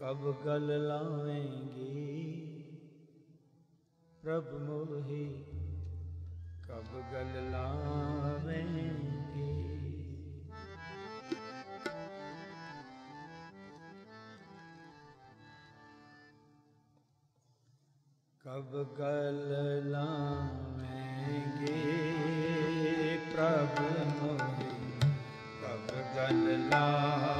ਕਬ ਗਲ ਲਾਵੇਂਗੀ? ਪ੍ਰਭ ਮੋਹੀ, ਕਬ ਗਲ ਲਾਵੇਂਗੀ? ਕਬ ਗਲ ਲਾਵੇਂਗੇ? ਪ੍ਰਭ ਮੋਹੀ, ਕਬ ਗਲ ਲਾਵੇਂਗੇ?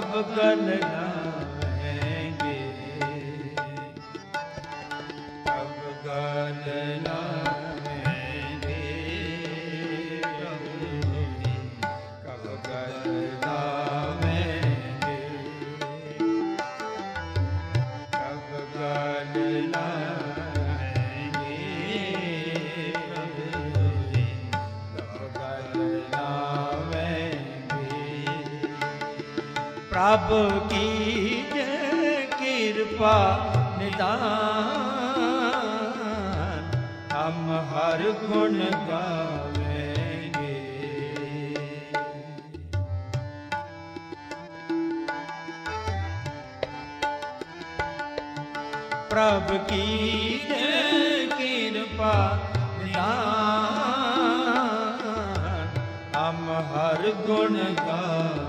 ਕਬ ਗਲ ਪ੍ਰਭ ਕੀ ਜੈ ਕਿਰਪਾ ਨਿਦਾਨ, ਹਮ ਹਰ ਗੁਣ ਗਾਵੇਂਗੇ। ਪ੍ਰਭ ਕੀ ਕਿਰਪਾ ਨਿਦਾਨ, ਹਮ ਹਰ ਗੁਣ ਗਾਵੇਂਗੇ।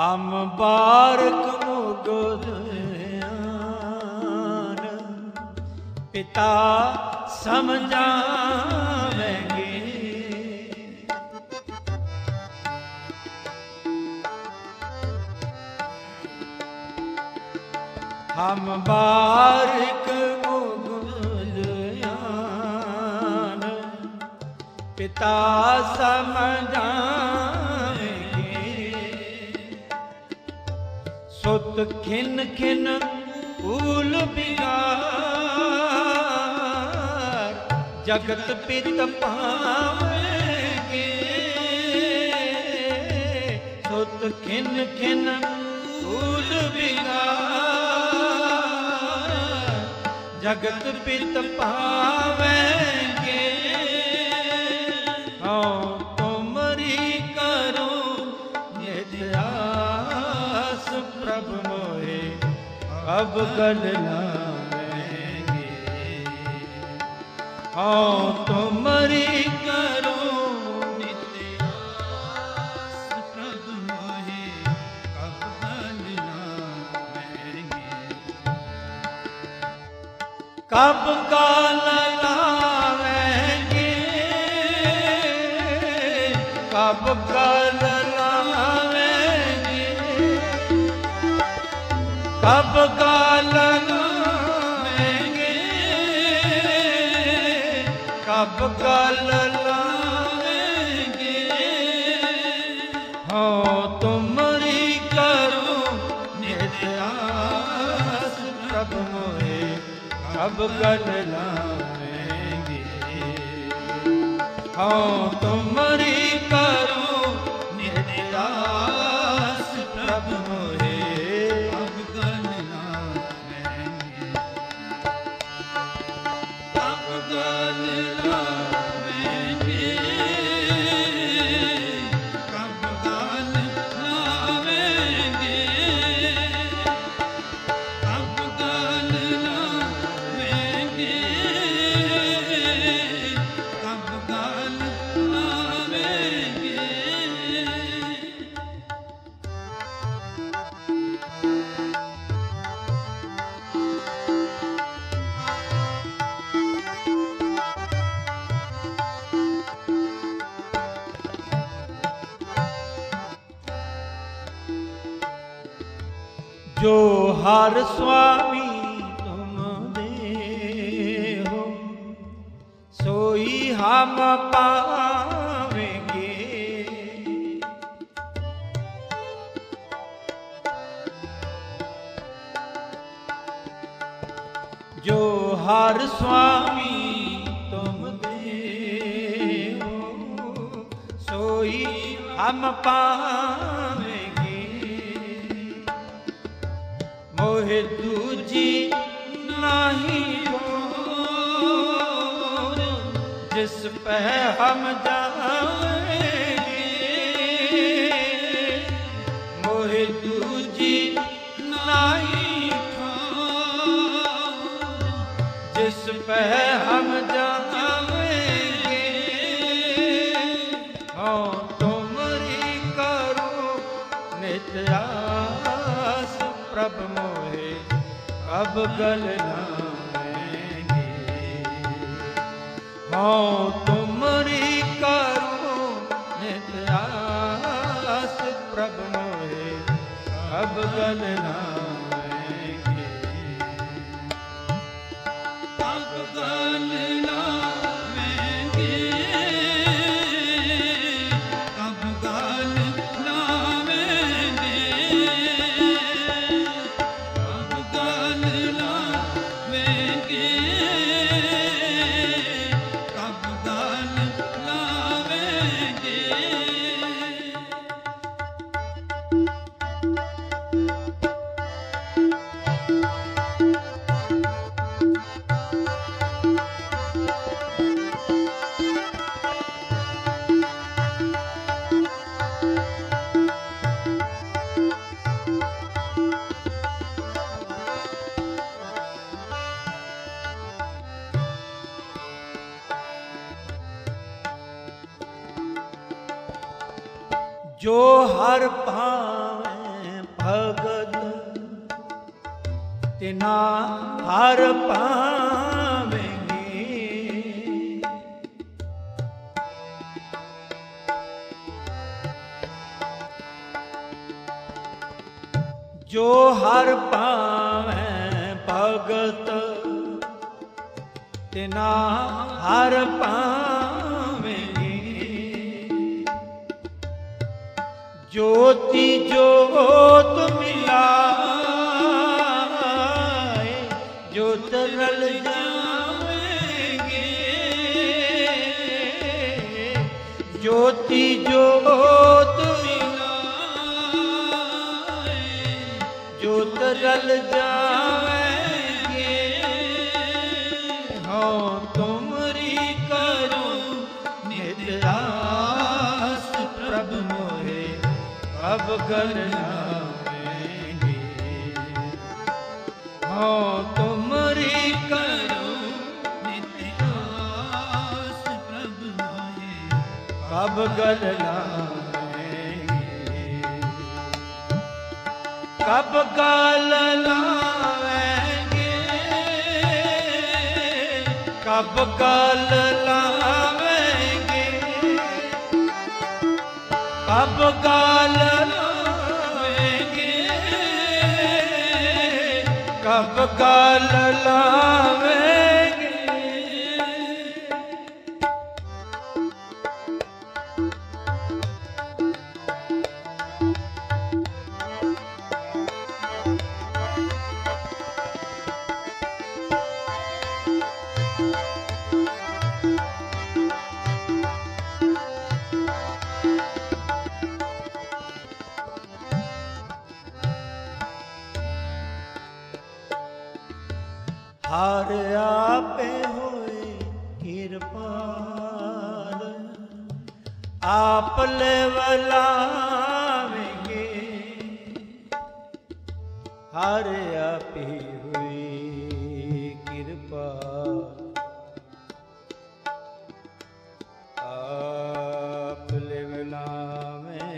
ਹਮ ਬਾਰਕ ਮੁਗਦਿਆਨ ਪਿਤਾ ਸਮਝਾਵੇਂਗੇ। ਹਮ ਬਾਰਕ ਮੁਗਦਿਆਨ ਪਿਤਾ ਸਮਝਾਵੇਂਗੇ। ਸੁਤ ਖਿਨ ਖਿਨ ਊਲ ਬਿਗਾਰ। ਜਗਤ ਪਿਤ ਪਾਵੇਂਗੇ ਸੁਤ ਖਿਨ ਖਿਨ ਊਲ ਬਿਗਾਰ। ਜਗਤ ਪਿਤ ਪਾਵੇਂਗੇ ਅਬ ਗਲ ਲਾਵੇਂਗੇ। ਹਉ ਤੁਮਰੀ ਕਰੋ ਨਿਤ ਆਸ, ਪ੍ਰਭ ਮੋਏ ਅਬ ਗਲ ਲਾਵੇਂਗੇ ਕਬ ਗਲ ਲਾਵੇਂਗੇ, ਕਬ ਗਲ ਲਾਵੇਂਗੇ। ਕਬ ਗਲ ਕਬ ਗਲ ਲਾਵੇਂਗੇ। ਹੋ ਕਰੋ ਨਿਤ ਆਸ ਪ੍ਰਭ ਮੋਏ ਕਬ ਗਲ ਲਾਵੇਂਗੇ। ਹਉ ਤੁਮਰੀ ਜੋ ਹਰ ਸੁਆਮੀ ਤੁਮ ਦੇ ਹੋ, ਸੋਈ ਹਮ ਪਾਵੇਂਗੇ। ਜੋ ਹਰ ਸੁਆਮੀ ਤੁਮ ਦੇ ਹੋ, ਸੋਈ ਹਮ ਪਾਵੇਂਗੇ। ਮੋਹਿ ਦੂਜੀ ਨਹੀਂ ਹੋਰ, ਜਿਸ ਪੈ ਹਮ ਜਾਵੇਂਗੇ ਮੋਹਿ ਦੂਜੀ ਨਹੀਂ ਠੋਰ, ਜਿਸ ਪੈ ਹਮ ਜਾਵੇਂਗੇ ਹਉ ਤੁਮਰੀ ਕਰੋ ਨਿਤ ਆਸ ਪ੍ਰਭ ਮੋਹਿ ਅਬ ਗਲ ਨਾਵੇਂਗੇ ਹਉ ਤੁਮਰੀ ਕਰੋ ਨਿਤ ਆਸ ਪ੍ਰਭ ਮੋਹਿ ਅਬ ਗਲ ਨਾਵੇਂਗੇ ਜੋ ਹਰ ਭਾਵੇਂ ਭਗਤ ਤਿਨਾ ਹਰ ਪਾਵੇਂਗੇ ਜੋ ਹਰ ਪਾਵੇਂ ਭਗਤ ਤਿਨਾ ਹਰ ਪਾਵੇਂਗੇ ਜੋਤੀ ਜੋਤ ਮਿਲਾਏ ਜੋਤ ਰਲ ਜਾਵੇਂਗੇ। ਜੋਤੀ ਜੋਤ ਮਿਲਾਏ ਜੋਤ ਰਲ ਜਾਵੇਂਗੇ। ਅਬ ਗਲ ਨਾਵੇਂਗੇ ਹਉ ਤੁਮਰੀ ਕਰੋ ਨਿਤ ਆਸ ਪ੍ਰਭ ਹੋਏ ਅਬ ਗਲ ਲਾਵੇਂਗੇ ਕਬ ਗਲ ਲਾਵੇਂਗੇ? ਕਬ ਗਲ ਲਾਵੇਂਗੇ? ਕਬ ਕਾਲ ਲਾਵੇਂਗੇ ਕਬ ਕਾਲ ਲਾਵੇਂਗੇ। ਹਰ ਆਪੇ ਹੋਏ ਕਿਰਪਾਲ ਆਪ ਲਵਲਾਵੇਂਗੇ ਹਰ ਆਪੇ ਹੋਏ ਕਿਰਪਾਲ ਆਪ ਲਵਲਾਵੇਂਗੇ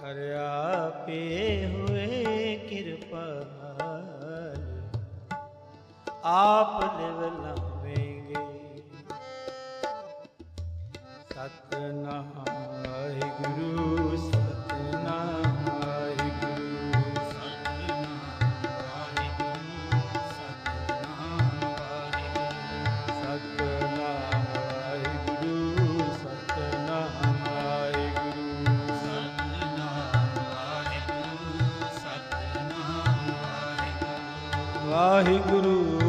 ਹਰ ਆਪੇ ਵਾਹਿਗੁਰੂ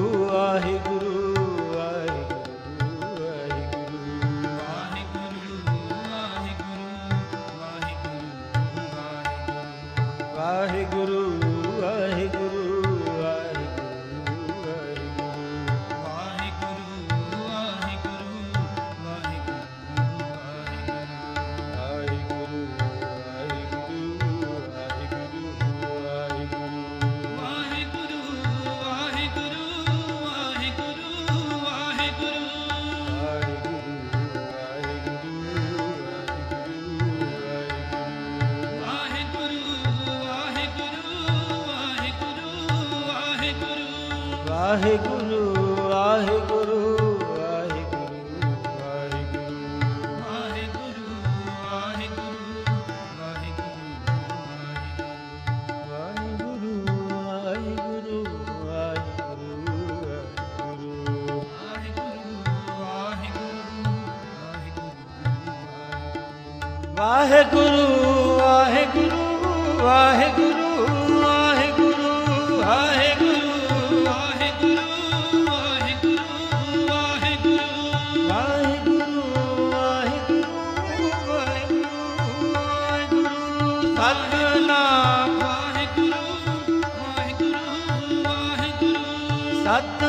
ਵਾਹਿਗੁਰੂ ਵਾਹਿਗੁਰੂ ਵਾਹਿਗੁਰੂ ਵਾਹਿਗੁਰੂ ਵਾਹਿਗੁਰੂ ਵਾਹਿਗੁਰੂ ਵਾਹਿਗੁਰੂ ਵਾਹਿਗੁਰੂ ਵਾਹਿਗੁਰੂ ਵਾਹਿਗੁਰੂ ਵਾਹਿਗੁਰੂ ਸਤਨਾਮ ਸਤਨਾਮ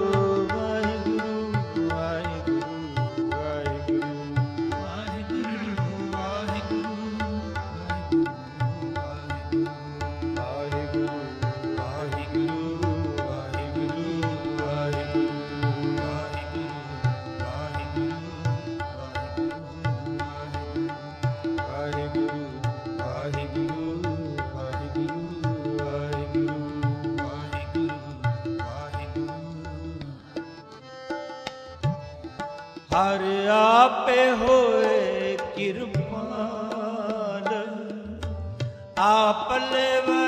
ਹਰ ਆਪੇ ਹੋਏ ਕਿਰਪਾਲ ਆਪ ਲੈਵਲਾਵੇਂਗੇ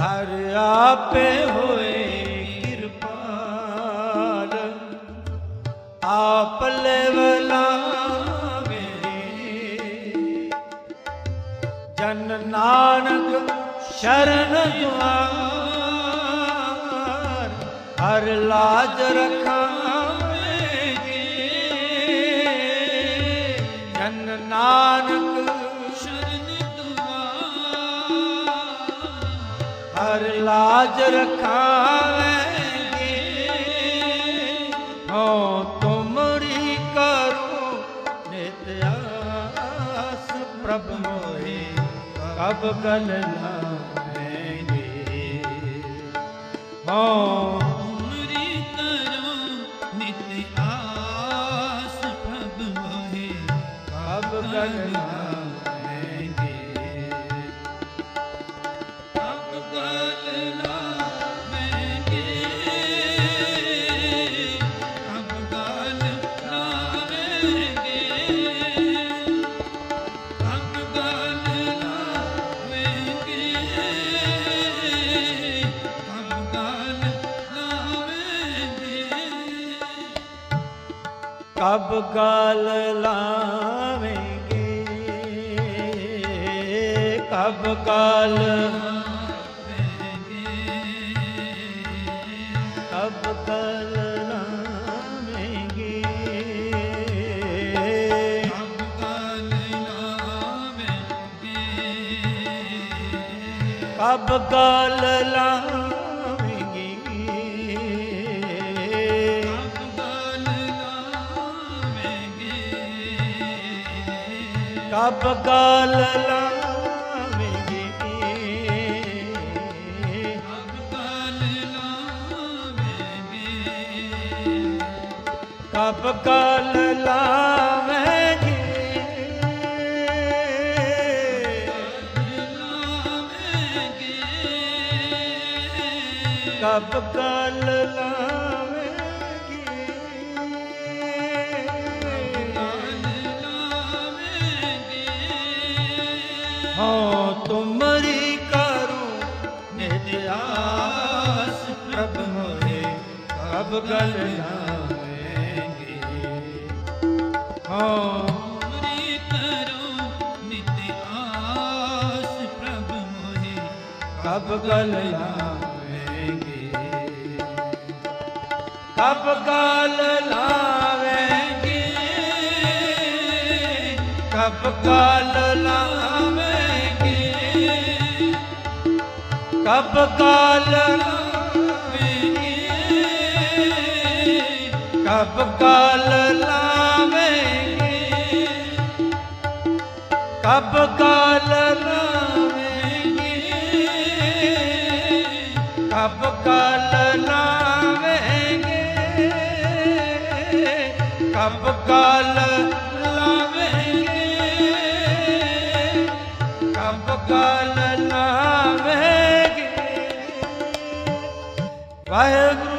ਹਰ ਆਪੇ ਹੋਏ ਕਿਰਪਾਲ ਆਪ ਲੈਵਲਾਵੇ ਨਾਨਕ ਸ਼ਰਨ ਦੁਆਰ ਹਰ ਲਾਜ ਰਖਾਵੇਗੇ। ਜਨ ਨਾਨਕ ਹਰ ਲਾਜ ਰਖਾਵੇਗੇ। ਸਭ ਕਲ ਨਾਮੇ ਹਉ ਕਾਲ ਲਾਵੇਂਗੇ। ਕਬ ਕਾਲ ਕਬ ਕਾਲ ਲਾਵੇਂਗੇ। ਕਬ ਕਾਲ ਕਾਲ ਅਬਕਾਲ ਲਾਵੇਂਗੇ ਅਬਕਾਲ ਲਾਵੇਂਗੇ। ਕਬਕਾਲ ਹਾਂ ਤੁਮਰੀ ਕਰੂ ਨਿਤ ਆਸ ਪ੍ਰਭ ਹੋਏ ਕਬ ਕਲ ਲਾਵੇਂਗੀ ਹਾਂ ਕਬ ਕਲ ਲਾਵੇਂਗੀ ਕਬ ਕਲ ਲਾਵੇਂਗੀ ਕਬ ਕਲ ਲਾਵੇਂਗੀ ਕਬ ਕਲ ਲਾਵੇਂਗੀ ਕਬ ਕਲ ਲਾਵੇਂਗੀ ਕਬ ਕਲ ਲਾਵੇਂਗੀ ਕਬ ਕਲ ਲਾਵੇਂਗੇ ਕਬ ਕਲ ਵਾਹਿਗੁਰੂ